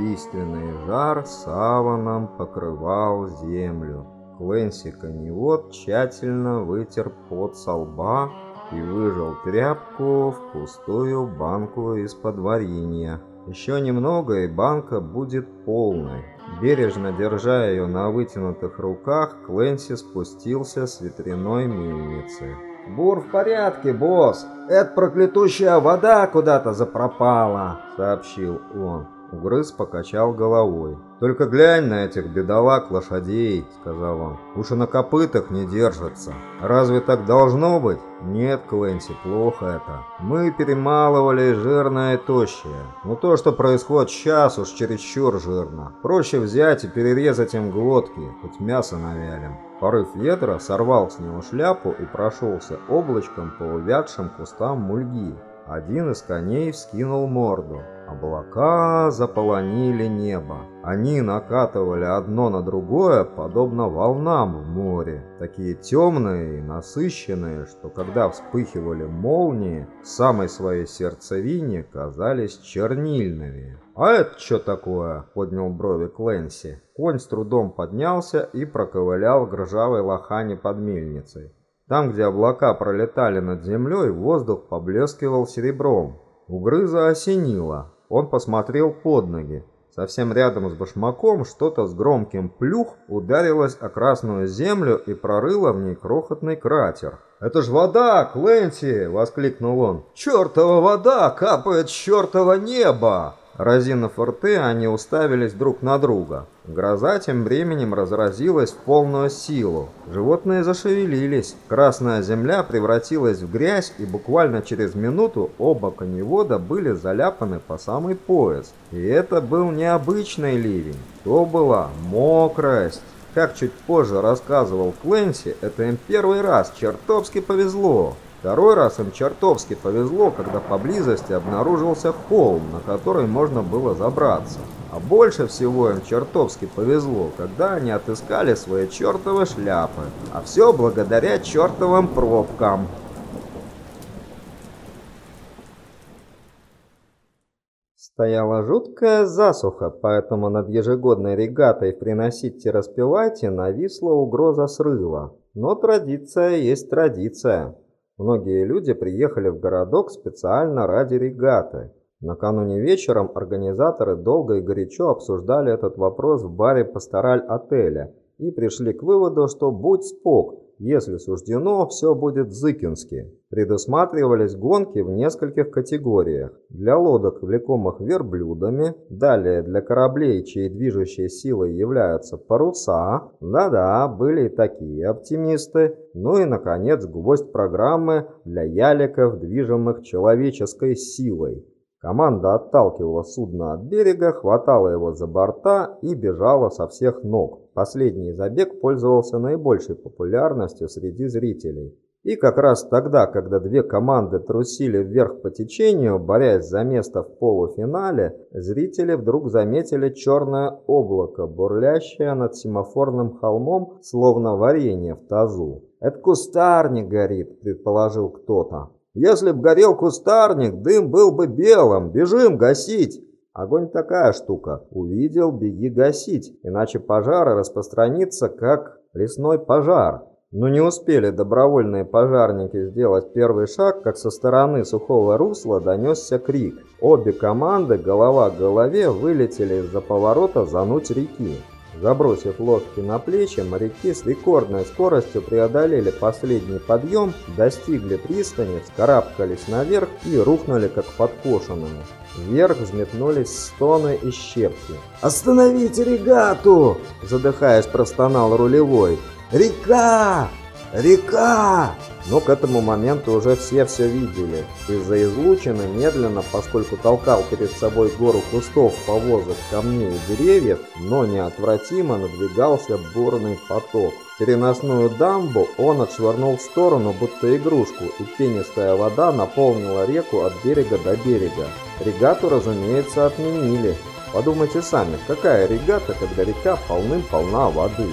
убийственный жар саваном покрывал землю. Клэнси Коневод тщательно вытер пот со лба и выжал тряпку в пустую банку из-под варенья. Еще немного, и банка будет полной. Бережно держа ее на вытянутых руках, Клэнси спустился с ветряной мельницы. «Бур в порядке, босс! Эта проклятущая вода куда-то запропала!» — сообщил он. Угрыз покачал головой. «Только глянь на этих бедолаг лошадей», — сказал он. «Уж и на копытах не держатся. Разве так должно быть?» «Нет, Клэнси, плохо это. Мы перемалывали жирное и тощее. Но то, что происходит сейчас, уж чересчур жирно. Проще взять и перерезать им глотки, хоть мясо навялим». Порыв ветра сорвал с него шляпу и прошелся облачком по увядшим кустам мульги. Один из коней вскинул морду. Облака заполонили небо. Они накатывали одно на другое, подобно волнам в море. Такие темные и насыщенные, что когда вспыхивали молнии, в самой своей сердцевине казались чернильными. «А это что такое?» — поднял брови Кленси. Конь с трудом поднялся и проковылял к ржавой лохане под мельницей. Там, где облака пролетали над землей, воздух поблескивал серебром. Угрыза осенило. Он посмотрел под ноги. Совсем рядом с башмаком что-то с громким плюх ударилось о красную землю и прорыло в ней крохотный кратер. «Это ж вода, Клэнси!» — воскликнул он. «Чёртова вода капает с чёртова неба!» Разинув рты, они уставились друг на друга. Гроза тем временем разразилась в полную силу. Животные зашевелились. Красная земля превратилась в грязь, и буквально через минуту оба коневода были заляпаны по самый пояс. И это был необычный ливень. То была мокрость. Как чуть позже рассказывал Кленси, это им первый раз чертовски повезло. Второй раз им чертовски повезло, когда поблизости обнаружился холм, на который можно было забраться. А больше всего им чертовски повезло, когда они отыскали свои чертовы шляпы. А все благодаря чертовым пробкам. Стояла жуткая засуха, поэтому над ежегодной регатой «Приносите, распевайте» нависла угроза срыва. Но традиция есть традиция. Многие люди приехали в городок специально ради регаты. Накануне вечером организаторы долго и горячо обсуждали этот вопрос в баре «Пастораль» отеля и пришли к выводу, что будь спок, если суждено, все будет зыкински. Предусматривались гонки в нескольких категориях. Для лодок, влекомых верблюдами, далее для кораблей, чьей движущей силой являются паруса, да-да, были и такие оптимисты, ну и, наконец, гвоздь программы для яликов, движимых человеческой силой. Команда отталкивала судно от берега, хватала его за борта и бежала со всех ног. Последний забег пользовался наибольшей популярностью среди зрителей. И как раз тогда, когда две команды трусили вверх по течению, борясь за место в полуфинале, зрители вдруг заметили черное облако, бурлящее над семафорным холмом, словно варенье в тазу. «Это кустарник горит», — предположил кто-то. Если б горел кустарник, дым был бы белым. Бежим гасить!» Огонь такая штука. Увидел, беги гасить, иначе пожар распространится, как лесной пожар. Но не успели добровольные пожарники сделать первый шаг, как со стороны сухого русла донесся крик. Обе команды, голова к голове, вылетели из-за поворота зануть реки. Забросив лодки на плечи, моряки с рекордной скоростью преодолели последний подъем, достигли пристани, вскарабкались наверх и рухнули как подкошенные. Вверх взметнулись стоны и щепки. «Остановите регату!» – задыхаясь, простонал рулевой. «Река! Река!» Но к этому моменту уже все все видели. Из-за излучины медленно, поскольку толкал перед собой гору кустов, повозок, камней и деревьев, но неотвратимо надвигался бурный поток. Переносную дамбу он отшвырнул в сторону, будто игрушку, и пенистая вода наполнила реку от берега до берега. Регату, разумеется, отменили. Подумайте сами, какая регата, когда река полным-полна воды?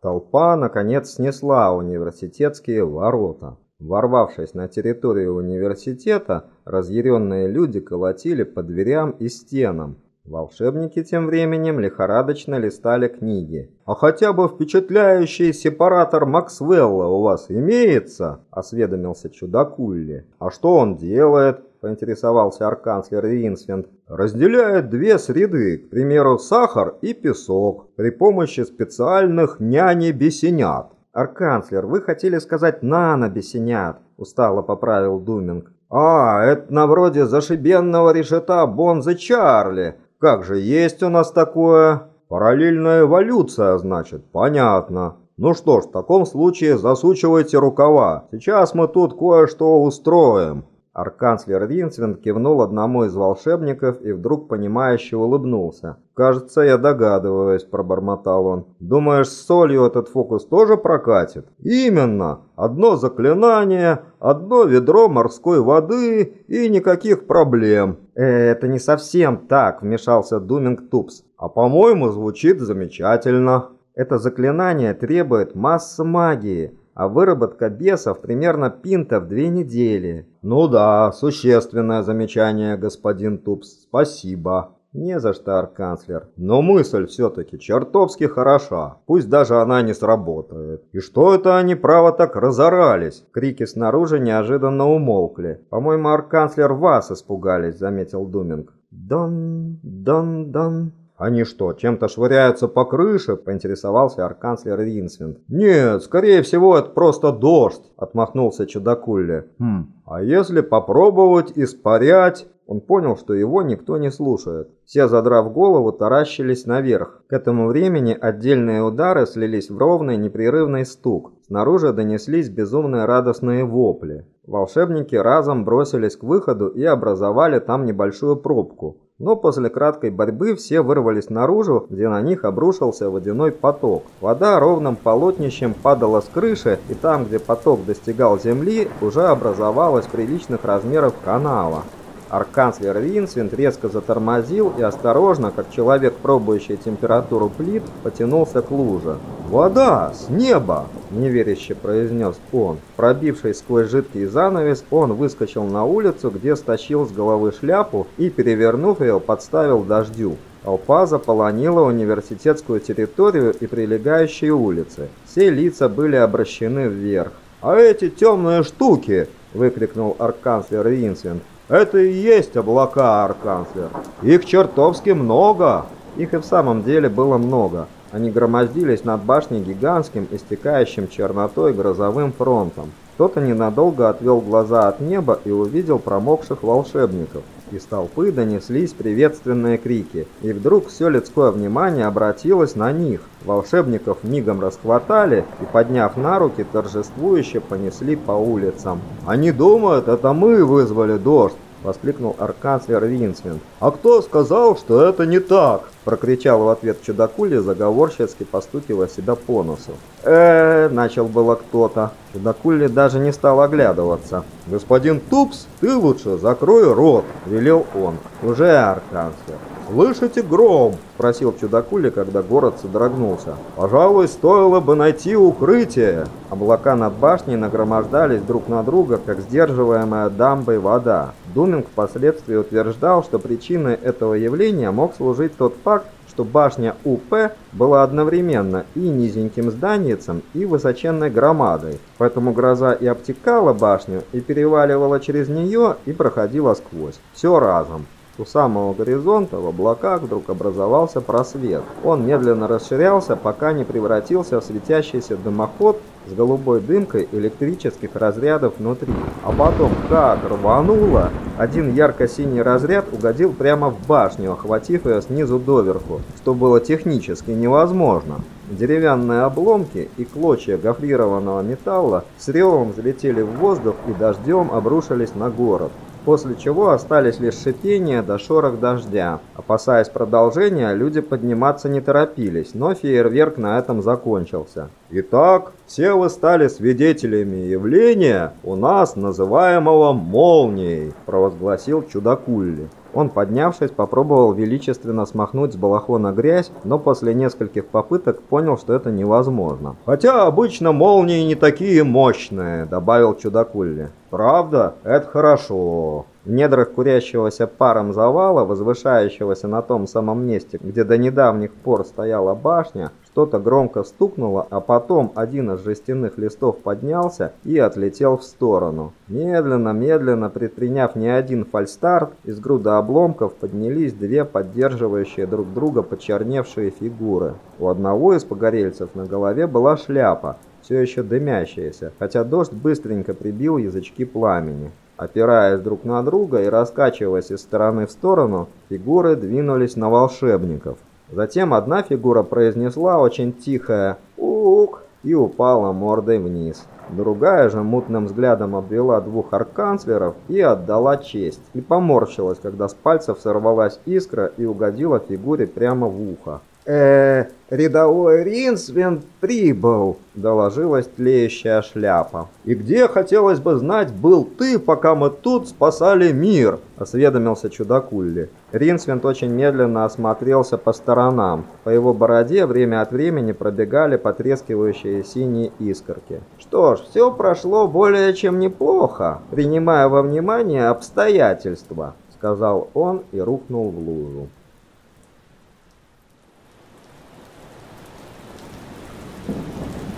Толпа, наконец, снесла университетские ворота. Ворвавшись на территорию университета, разъяренные люди колотили по дверям и стенам. Волшебники тем временем лихорадочно листали книги. «А хотя бы впечатляющий сепаратор Максвелла у вас имеется?» – осведомился чудакулли. «А что он делает?» – поинтересовался арканцлер Ринсвинд. «Разделяет две среды, к примеру, сахар и песок, при помощи специальных няни-бесенят». «Арканцлер, вы хотели сказать нано-бесенят», – устало поправил Думинг. «А, это на вроде зашибенного решета Бонзы Чарли. Как же есть у нас такое? Параллельная эволюция, значит, понятно. Ну что ж, в таком случае засучивайте рукава. Сейчас мы тут кое-что устроим. Арканцлер Ринсвинд кивнул одному из волшебников и вдруг понимающе улыбнулся. «Кажется, я догадываюсь», – пробормотал он. «Думаешь, с солью этот фокус тоже прокатит?» «Именно! Одно заклинание, одно ведро морской воды и никаких проблем». «Э, «Это не совсем так», – вмешался Думинг Тупс. «А по-моему, звучит замечательно». «Это заклинание требует массы магии, а выработка бесов примерно пинта в две недели. Ну да, существенное замечание, господин Тупс, спасибо. Не за что, арканцлер. Но мысль все-таки чертовски хороша. Пусть даже она не сработает. И что это они, право, так разорались? Крики снаружи неожиданно умолкли. По-моему, арканцлер вас испугались, заметил Думинг. Дон, дон, дон. «Они что, чем-то швыряются по крыше?» – поинтересовался арканцлер Ринсвинд. «Нет, скорее всего, это просто дождь», – отмахнулся чудакулли. «Хм, а если попробовать испарять?» Он понял, что его никто не слушает. Все, задрав голову, таращились наверх. К этому времени отдельные удары слились в ровный непрерывный стук. Снаружи донеслись безумные радостные вопли. Волшебники разом бросились к выходу и образовали там небольшую пробку. Но после краткой борьбы все вырвались наружу, где на них обрушился водяной поток. Вода ровным полотнищем падала с крыши, и там, где поток достигал земли, уже образовалась приличных размеров канала. Арканцлер Ринсвинд резко затормозил и осторожно, как человек, пробующий температуру плит, потянулся к луже. «Вода! С неба!» – неверяще произнес он. Пробившись сквозь жидкий занавес, он выскочил на улицу, где стащил с головы шляпу и, перевернув ее, подставил дождю. Толпа заполонила университетскую территорию и прилегающие улицы. Все лица были обращены вверх. «А эти темные штуки!» – выкрикнул арканцлер Ринсвинд. Это и есть облака, арканцлер. Их чертовски много. Их и в самом деле было много. Они громоздились над башней гигантским, истекающим чернотой грозовым фронтом. Кто-то ненадолго отвел глаза от неба и увидел промокших волшебников. Из толпы донеслись приветственные крики, и вдруг все людское внимание обратилось на них. Волшебников мигом расхватали и, подняв на руки, торжествующе понесли по улицам. «Они думают, это мы вызвали дождь!» — воскликнул арканцлер Винсвин. «А кто сказал, что это не так?» — прокричал в ответ чудакули, заговорщицки постукивая себя по носу. э начал было кто-то. Чудакули даже не стал оглядываться. «Господин Тупс, ты лучше закрой рот!» — велел он. «Уже арканцлер!» «Слышите гром?» – спросил чудакули, когда город содрогнулся. «Пожалуй, стоило бы найти укрытие!» Облака над башней нагромождались друг на друга, как сдерживаемая дамбой вода. Думинг впоследствии утверждал, что причиной этого явления мог служить тот факт, что башня УП была одновременно и низеньким зданием, и высоченной громадой. Поэтому гроза и обтекала башню, и переваливала через нее, и проходила сквозь. Все разом. У самого горизонта в облаках вдруг образовался просвет. Он медленно расширялся, пока не превратился в светящийся дымоход с голубой дымкой электрических разрядов внутри. А потом как рвануло! Один ярко-синий разряд угодил прямо в башню, охватив ее снизу доверху, что было технически невозможно. Деревянные обломки и клочья гофрированного металла с ревом взлетели в воздух и дождем обрушились на город после чего остались лишь шипение да шорох дождя. Опасаясь продолжения, люди подниматься не торопились, но фейерверк на этом закончился. Итак, все вы стали свидетелями явления у нас, называемого молнией, провозгласил чудакулли. Он, поднявшись, попробовал величественно смахнуть с балахона грязь, но после нескольких попыток понял, что это невозможно. «Хотя обычно молнии не такие мощные», — добавил чудакулли. «Правда? Это хорошо». В недрах курящегося паром завала, возвышающегося на том самом месте, где до недавних пор стояла башня, что-то громко стукнуло, а потом один из жестяных листов поднялся и отлетел в сторону. Медленно, медленно, предприняв не один фальстарт, из груда обломков поднялись две поддерживающие друг друга почерневшие фигуры. У одного из погорельцев на голове была шляпа, все еще дымящаяся, хотя дождь быстренько прибил язычки пламени. Опираясь друг на друга и раскачиваясь из стороны в сторону, фигуры двинулись на волшебников. Затем одна фигура произнесла очень тихое «Ук!» и упала мордой вниз. Другая же мутным взглядом обвела двух арканцлеров и отдала честь. И поморщилась, когда с пальцев сорвалась искра и угодила фигуре прямо в ухо э рядовой Ринсвин прибыл», — доложилась тлеющая шляпа. «И где, хотелось бы знать, был ты, пока мы тут спасали мир?» — осведомился чудакулли. Ринсвинд очень медленно осмотрелся по сторонам. По его бороде время от времени пробегали потрескивающие синие искорки. «Что ж, все прошло более чем неплохо, принимая во внимание обстоятельства», — сказал он и рухнул в лужу.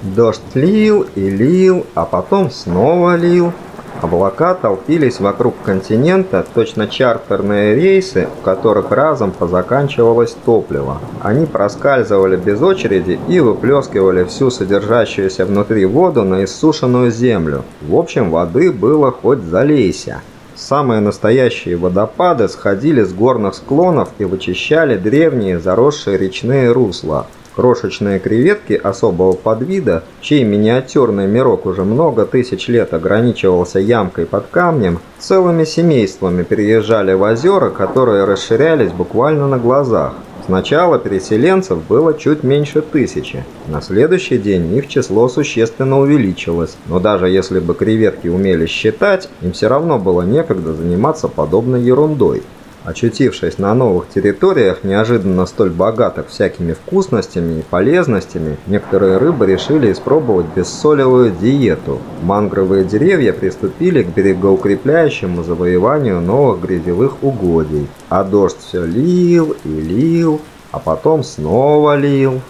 Дождь лил и лил, а потом снова лил. Облака толпились вокруг континента, точно чартерные рейсы, в которых разом позаканчивалось топливо. Они проскальзывали без очереди и выплескивали всю содержащуюся внутри воду на иссушенную землю. В общем, воды было хоть залейся. Самые настоящие водопады сходили с горных склонов и вычищали древние заросшие речные русла. Крошечные креветки особого подвида, чей миниатюрный мирок уже много тысяч лет ограничивался ямкой под камнем, целыми семействами переезжали в озера, которые расширялись буквально на глазах. Сначала переселенцев было чуть меньше тысячи. На следующий день их число существенно увеличилось, но даже если бы креветки умели считать, им все равно было некогда заниматься подобной ерундой. Очутившись на новых территориях, неожиданно столь богатых всякими вкусностями и полезностями, некоторые рыбы решили испробовать бессолевую диету. Мангровые деревья приступили к берегоукрепляющему завоеванию новых грязевых угодий. А дождь все лил и лил, а потом снова лил.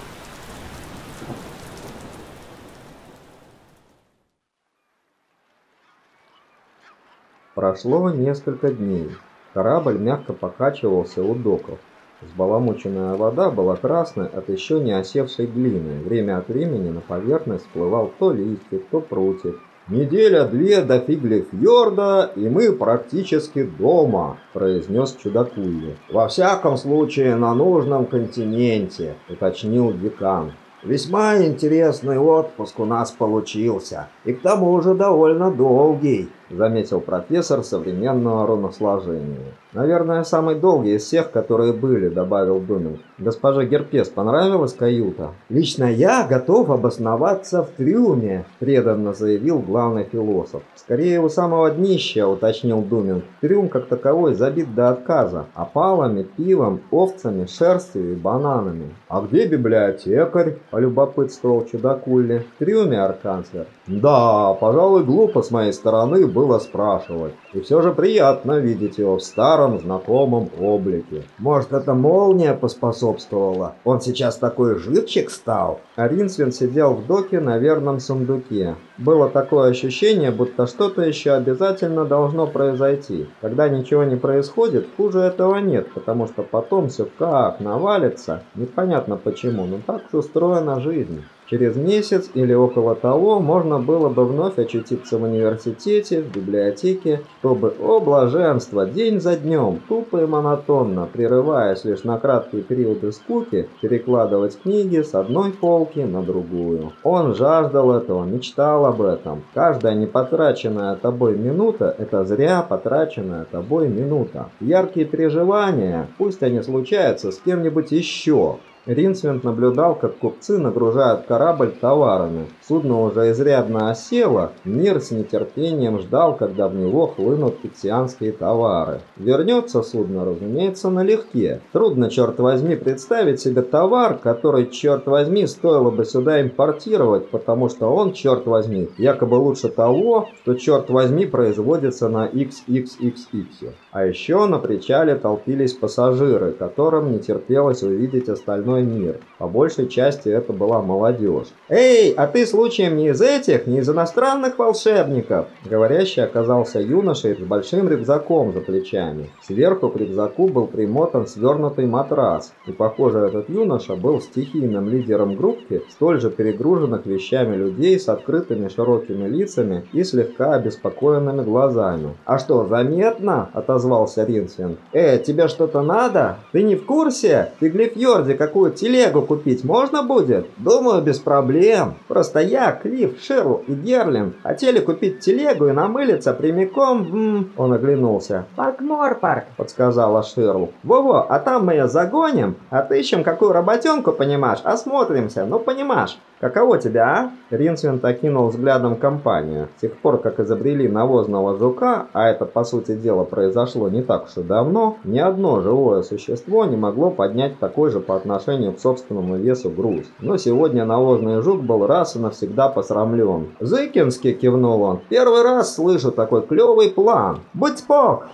Прошло несколько дней. Корабль мягко покачивался у доков. Взбаламученная вода была красной от еще не осевшей глины. Время от времени на поверхность всплывал то листик, то прутик. «Неделя-две до Фиглифьорда, и мы практически дома», – произнес чудакулье. «Во всяком случае, на нужном континенте», – уточнил декан. Весьма интересный отпуск у нас получился, и к тому же довольно долгий, заметил профессор современного руносложения. Наверное, самый долгий из всех, которые были, добавил Думин. Госпоже Герпес понравилась каюта? Лично я готов обосноваться в трюме, преданно заявил главный философ. Скорее у самого днища, уточнил Думин. Трюм как таковой забит до отказа, опалами, пивом, овцами, шерстью и бананами. А где библиотекарь? полюбопытствовал чудакулли. В трюме, арканцлер. Да, пожалуй, глупо с моей стороны было спрашивать. И все же приятно видеть его в старом знакомом облике. Может, это молния поспособствовала? Он сейчас такой живчик стал? А Ринсвин сидел в доке на верном сундуке. Было такое ощущение, будто что-то еще обязательно должно произойти. Когда ничего не происходит, хуже этого нет, потому что потом все как навалится. Непонятно почему, но так устроена жизнь. Через месяц или около того можно было бы вновь очутиться в университете, в библиотеке, чтобы, о блаженство, день за днем, тупо и монотонно, прерываясь лишь на краткие периоды скуки, перекладывать книги с одной полки на другую. Он жаждал этого, мечтал об этом. Каждая непотраченная тобой минута – это зря потраченная тобой минута. Яркие переживания, пусть они случаются с кем-нибудь еще, Ринсвинд наблюдал, как купцы нагружают корабль товарами. Судно уже изрядно осело, мир с нетерпением ждал, когда в него хлынут пиксианские товары. Вернется судно, разумеется, налегке. Трудно, черт возьми, представить себе товар, который, черт возьми, стоило бы сюда импортировать, потому что он, черт возьми, якобы лучше того, что, черт возьми, производится на XXXX. А еще на причале толпились пассажиры, которым не терпелось увидеть остальной мир. По большей части это была молодежь. «Эй, а ты случаем не из этих, не из иностранных волшебников?» Говорящий оказался юношей с большим рюкзаком за плечами. Сверху к рюкзаку был примотан свернутый матрас, и, похоже, этот юноша был стихийным лидером группы, столь же перегруженных вещами людей с открытыми широкими лицами и слегка обеспокоенными глазами. «А что, заметно?» – отозвался Ринсвинд. «Э, тебе что-то надо? Ты не в курсе? В Глифьорде какую телегу купить можно будет? Думаю, без проблем. Просто я, Клифф, Шерл и Герлин хотели купить телегу и намылиться прямиком в... Он оглянулся. «Анк-Морпорк», подсказала Шерл. «Во-во, а там мы ее загоним, отыщем какую работенку, понимаешь, осмотримся, ну понимаешь». «Каково тебя, а?» Ринсвинд окинул взглядом компанию. С тех пор, как изобрели навозного жука, а это, по сути дела, произошло не так уж и давно, ни одно живое существо не могло поднять такой же по отношению к собственному весу груз. Но сегодня навозный жук был раз и навсегда посрамлен. «Зыкински!» – кивнул он. «Первый раз слышу такой клевый план. Будь спок!»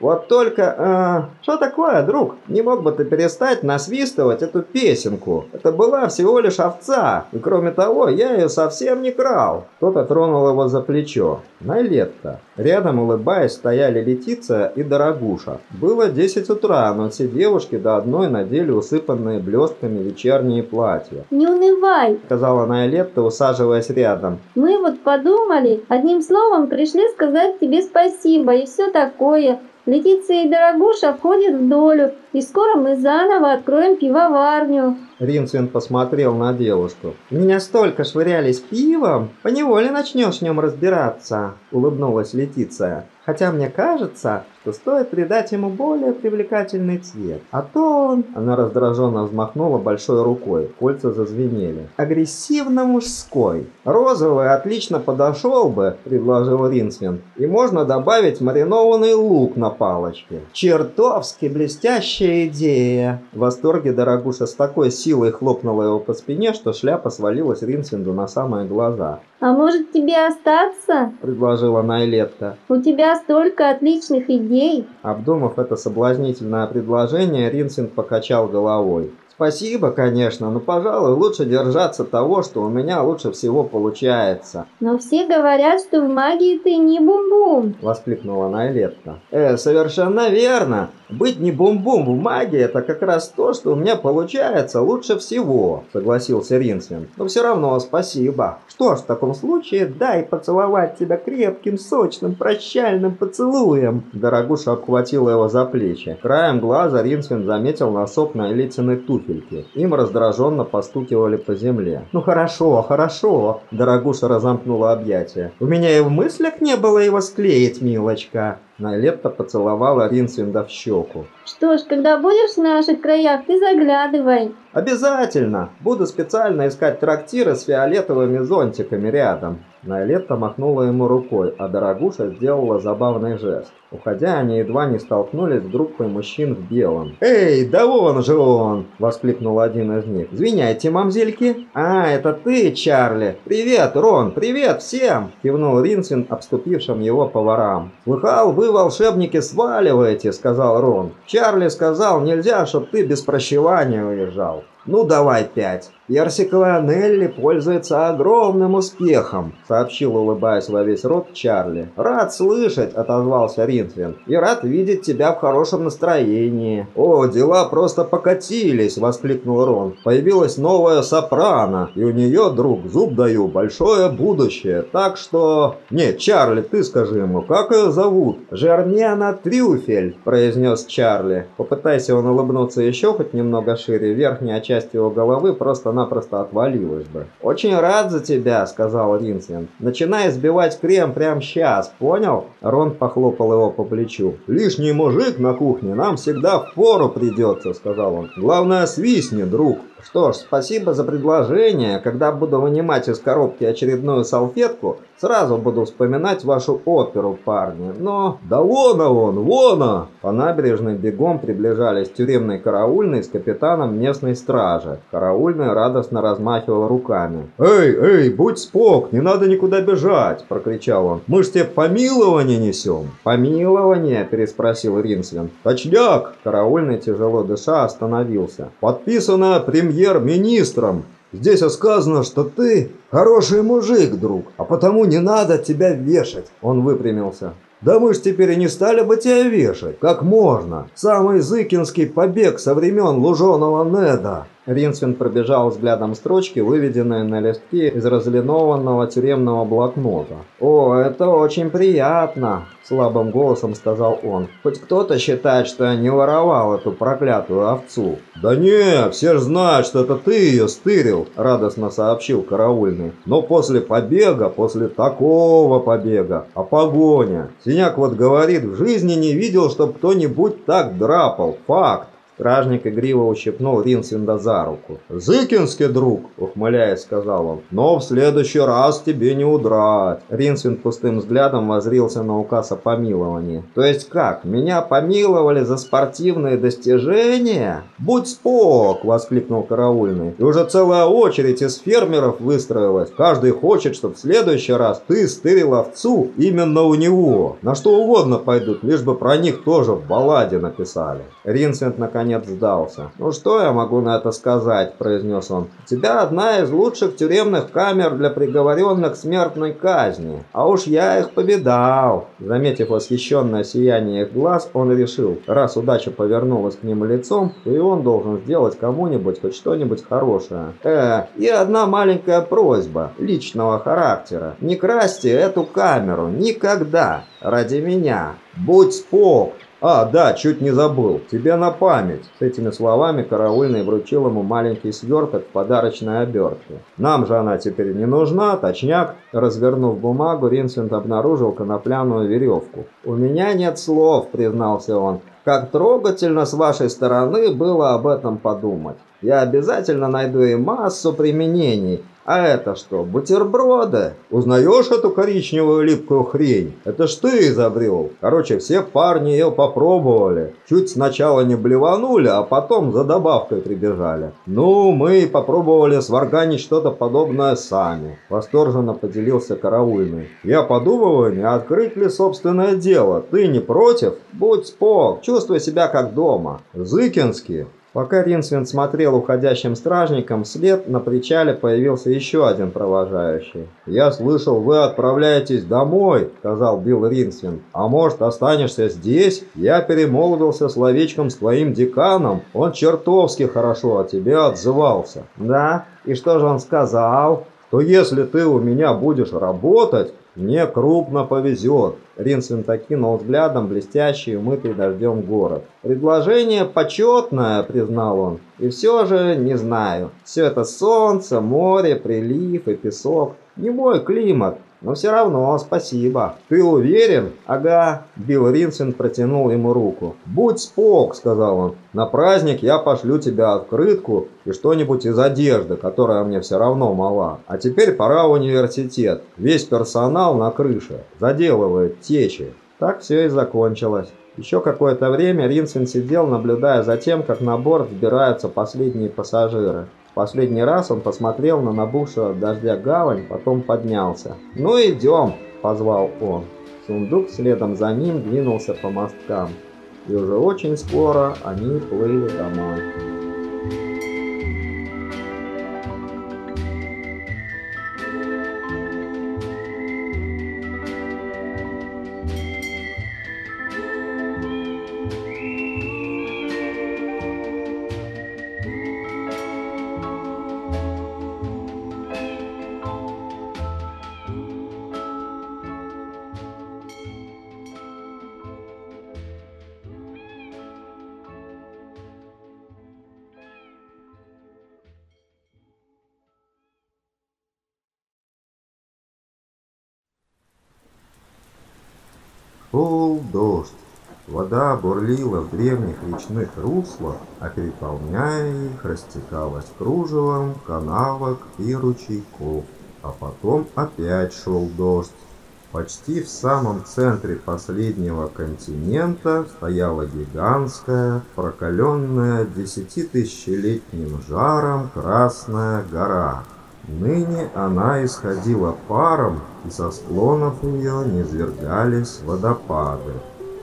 Вот только, э, что такое, друг? Не мог бы ты перестать насвистывать эту песенку? Это была всего лишь овца, и кроме того, я ее совсем не крал. Кто-то тронул его за плечо. Найлетта. Рядом, улыбаясь, стояли Летиция и Дорогуша. Было 10 утра, но все девушки до одной надели усыпанные блестками вечерние платья. «Не унывай», — сказала Найлетта, усаживаясь рядом. «Мы вот подумали, одним словом пришли сказать тебе спасибо и все такое». Летиция и Дорогуша входят в долю, и скоро мы заново откроем пивоварню. Ринсвин посмотрел на девушку. «Меня столько швырялись пивом, поневоле начнешь в нем разбираться», — улыбнулась Летиция. «Хотя мне кажется, что стоит придать ему более привлекательный цвет. А то он...» Она раздраженно взмахнула большой рукой. Кольца зазвенели. «Агрессивно-мужской. Розовый отлично подошел бы», — предложил Ринсвин. «И можно добавить маринованный лук на палочке». «Чертовски блестящая идея!» В восторге Дорогуша с такой силой силой хлопнула его по спине, что шляпа свалилась Ринсвинду на самые глаза. «А может тебе остаться?» – предложила Найлетта. «У тебя столько отличных идей!» Обдумав это соблазнительное предложение, Ринсвинд покачал головой. Спасибо, конечно, но, пожалуй, лучше держаться того, что у меня лучше всего получается. Но все говорят, что в магии ты не бум-бум, воскликнула Найлетта. Э, совершенно верно. Быть не бум-бум в магии это как раз то, что у меня получается лучше всего, согласился Ринсвин. Но все равно спасибо. Что ж, в таком случае дай поцеловать тебя крепким, сочным, прощальным поцелуем. Дорогуша обхватила его за плечи. Краем глаза Ринсвин заметил на Элитиной туфли туфельки. Им раздраженно постукивали по земле. «Ну хорошо, хорошо!» Дорогуша разомкнула объятия. «У меня и в мыслях не было его склеить, милочка!» Найлетта поцеловала Ринсвинда в щеку. «Что ж, когда будешь в наших краях, ты заглядывай!» «Обязательно! Буду специально искать трактиры с фиолетовыми зонтиками рядом!» Найлетта махнула ему рукой, а Дорогуша сделала забавный жест. Уходя, они едва не столкнулись с группой мужчин в белом. «Эй, да вон же он!» – воскликнул один из них. «Извиняйте, мамзельки!» «А, это ты, Чарли! Привет, Рон! Привет всем!» – кивнул Ринсвин обступившим его поварам. «Слыхал, вы, волшебники, сваливаете!» – сказал Рон. «Чарли сказал, нельзя, чтоб ты без прощевания уезжал». «Ну, давай пять». «Персиковая Нелли пользуется огромным успехом», — сообщил, улыбаясь во весь рот Чарли. «Рад слышать», — отозвался Ринтвин. «И рад видеть тебя в хорошем настроении». «О, дела просто покатились», — воскликнул Рон. «Появилась новая сопрано, и у нее, друг, зуб даю, большое будущее. Так что...» «Нет, Чарли, ты скажи ему, как ее зовут?» «Жермена Трюфель», — произнес Чарли. Попытайся он улыбнуться еще хоть немного шире, верхняя часть часть его головы просто-напросто отвалилась бы. «Очень рад за тебя», — сказал Ринсвин. «Начинай сбивать крем прямо сейчас, понял?» Рон похлопал его по плечу. «Лишний мужик на кухне нам всегда в пору придется», — сказал он. «Главное, свистни, друг». Что ж, спасибо за предложение. Когда буду вынимать из коробки очередную салфетку, сразу буду вспоминать вашу оперу, парни. Но... Да вон он, вон По набережной бегом приближались тюремный караульный с капитаном местной стражи. Караульный радостно размахивал руками. «Эй, эй, будь спок, не надо никуда бежать!» – прокричал он. «Мы ж тебе помилование несем!» «Помилование?» – переспросил Ринслин. «Точняк!» – караульный, тяжело дыша, остановился. «Подписано премьер-министром. Здесь сказано, что ты хороший мужик, друг, а потому не надо тебя вешать. Он выпрямился. Да мы ж теперь и не стали бы тебя вешать. Как можно? Самый зыкинский побег со времен луженого Неда. Ринсвин пробежал взглядом строчки, выведенные на листке из разлинованного тюремного блокнота. «О, это очень приятно!» – слабым голосом сказал он. «Хоть кто-то считает, что я не воровал эту проклятую овцу». «Да не, все же знают, что это ты ее стырил!» – радостно сообщил караульный. «Но после побега, после такого побега, а погоня! Синяк вот говорит, в жизни не видел, чтоб кто-нибудь так драпал. Факт!» Стражник игриво ущипнул Ринсвинда за руку. «Зыкинский друг!» – ухмыляясь, сказал он. «Но в следующий раз тебе не удрать!» Ринсвинд пустым взглядом возрился на указ о помиловании. «То есть как? Меня помиловали за спортивные достижения?» «Будь спок!» – воскликнул караульный. «И уже целая очередь из фермеров выстроилась. Каждый хочет, чтобы в следующий раз ты стырил овцу именно у него. На что угодно пойдут, лишь бы про них тоже в балладе написали». Ринсвинд наконец наконец сдался. «Ну что я могу на это сказать?» – произнес он. «У тебя одна из лучших тюремных камер для приговоренных к смертной казни. А уж я их повидал». Заметив восхищенное сияние их глаз, он решил, раз удача повернулась к нему лицом, то и он должен сделать кому-нибудь хоть что-нибудь хорошее. «Э, и одна маленькая просьба, личного характера. Не красьте эту камеру никогда ради меня. Будь спок, «А, да, чуть не забыл. Тебе на память!» С этими словами караульный вручил ему маленький сверток в подарочной обертке. «Нам же она теперь не нужна, точняк!» Развернув бумагу, Ринсент обнаружил конопляную веревку. «У меня нет слов», — признался он. «Как трогательно с вашей стороны было об этом подумать. Я обязательно найду и массу применений, а это что, бутерброды? Узнаешь эту коричневую липкую хрень? Это ж ты изобрел. Короче, все парни ее попробовали. Чуть сначала не блеванули, а потом за добавкой прибежали. Ну, мы попробовали сварганить что-то подобное сами. Восторженно поделился караульный. Я подумываю, не открыть ли собственное дело. Ты не против? Будь спок, чувствуй себя как дома. Зыкинский. Пока Ринсвин смотрел уходящим стражникам вслед, на причале появился еще один провожающий. «Я слышал, вы отправляетесь домой», — сказал Билл Ринсвин. «А может, останешься здесь? Я перемолвился словечком с твоим деканом. Он чертовски хорошо о тебе отзывался». «Да? И что же он сказал?» «То если ты у меня будешь работать, «Мне крупно повезет», — Ринсвинд окинул взглядом блестящий, умытый дождем город. «Предложение почетное», — признал он. «И все же не знаю. Все это солнце, море, прилив и песок. Не мой климат. Но все равно спасибо. Ты уверен? Ага. Билл Ринсен протянул ему руку. Будь спок, сказал он. На праздник я пошлю тебе открытку и что-нибудь из одежды, которая мне все равно мала. А теперь пора в университет. Весь персонал на крыше. Заделывает течи. Так все и закончилось. Еще какое-то время Ринсен сидел, наблюдая за тем, как на борт вбираются последние пассажиры. Последний раз он посмотрел на набухшую дождя гавань, потом поднялся. «Ну идем!» – позвал он. Сундук следом за ним двинулся по мосткам. И уже очень скоро они плыли домой. Шел дождь. Вода бурлила в древних речных руслах, а переполняя их, растекалась кружевом канавок и ручейков. А потом опять шел дождь. Почти в самом центре последнего континента стояла гигантская, прокаленная десятитысячелетним жаром Красная гора. Ныне она исходила паром, и со склонов ее низвергались водопады.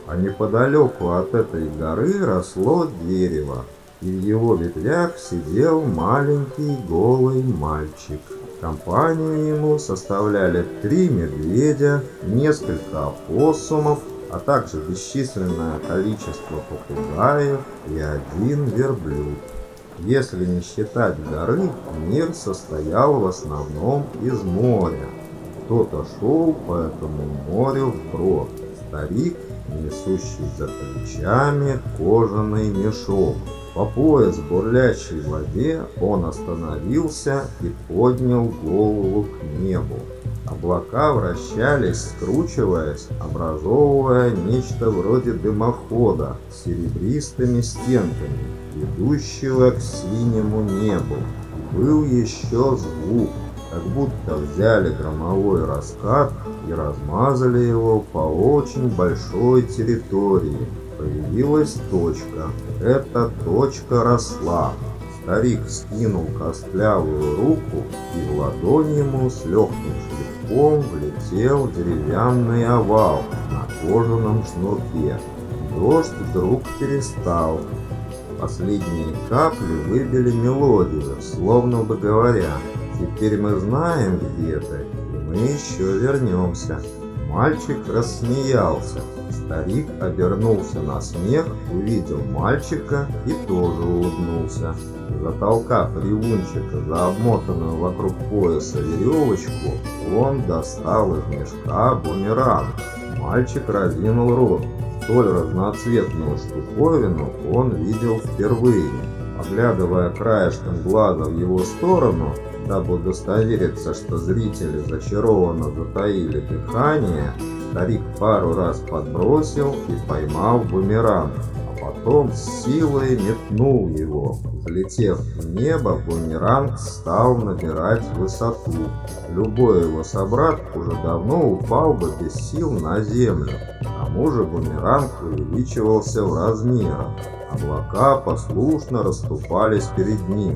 А неподалеку от этой горы росло дерево, и в его ветвях сидел маленький голый мальчик. Компанию ему составляли три медведя, несколько опоссумов, а также бесчисленное количество попугаев и один верблюд. Если не считать горы, мир состоял в основном из моря. Кто-то шел по этому морю вброд. Старик, несущий за плечами кожаный мешок. По пояс в бурлящей воде он остановился и поднял голову к небу. Облака вращались, скручиваясь, образовывая нечто вроде дымохода с серебристыми стенками, ведущего к синему небу. Был еще звук, как будто взяли громовой раскат и размазали его по очень большой территории. Появилась точка. Эта точка росла. Старик скинул костлявую руку, и в ладонь ему с легким шлепком влетел деревянный овал на кожаном шнурке. Дождь вдруг перестал, Последние капли выбили мелодию, словно бы говоря, «Теперь мы знаем, где ты, и мы еще вернемся». Мальчик рассмеялся. Старик обернулся на смех, увидел мальчика и тоже улыбнулся. Затолкав ревунчика за обмотанную вокруг пояса веревочку, он достал из мешка бумеранг. Мальчик разинул рот. Столь разноцветную штуковину он видел впервые. Оглядывая краешком глаза в его сторону, дабы удостовериться, что зрители зачарованно затаили дыхание, старик пару раз подбросил и поймал бумеранг, потом силой метнул его. Взлетев в небо, бумеранг стал набирать высоту. Любой его собрат уже давно упал бы без сил на землю тому же бумеранг увеличивался в размерах. Облака послушно расступались перед ним,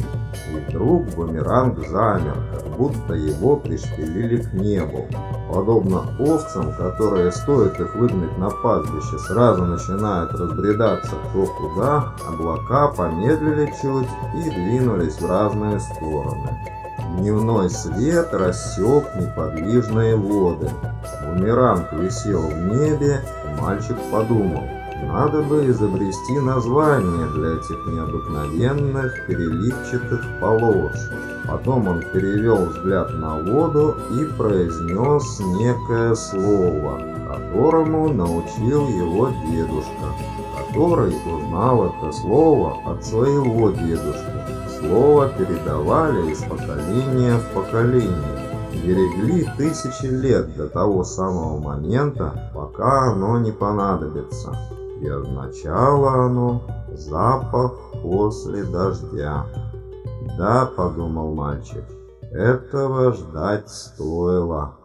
и вдруг бумеранг замер, как будто его пришпилили к небу. Подобно овцам, которые, стоит их выгнать на пастбище, сразу начинают разбредаться кто куда, облака помедлили чуть и двинулись в разные стороны. Дневной свет рассек неподвижные воды. Бумеранг висел в небе, и мальчик подумал, надо бы изобрести название для этих необыкновенных переливчатых полос. Потом он перевел взгляд на воду и произнес некое слово, которому научил его дедушка, который узнал это слово от своего дедушки. Слово передавали из поколения в поколение берегли тысячи лет до того самого момента, пока оно не понадобится. И означало оно запах после дождя. Да, подумал мальчик, этого ждать стоило.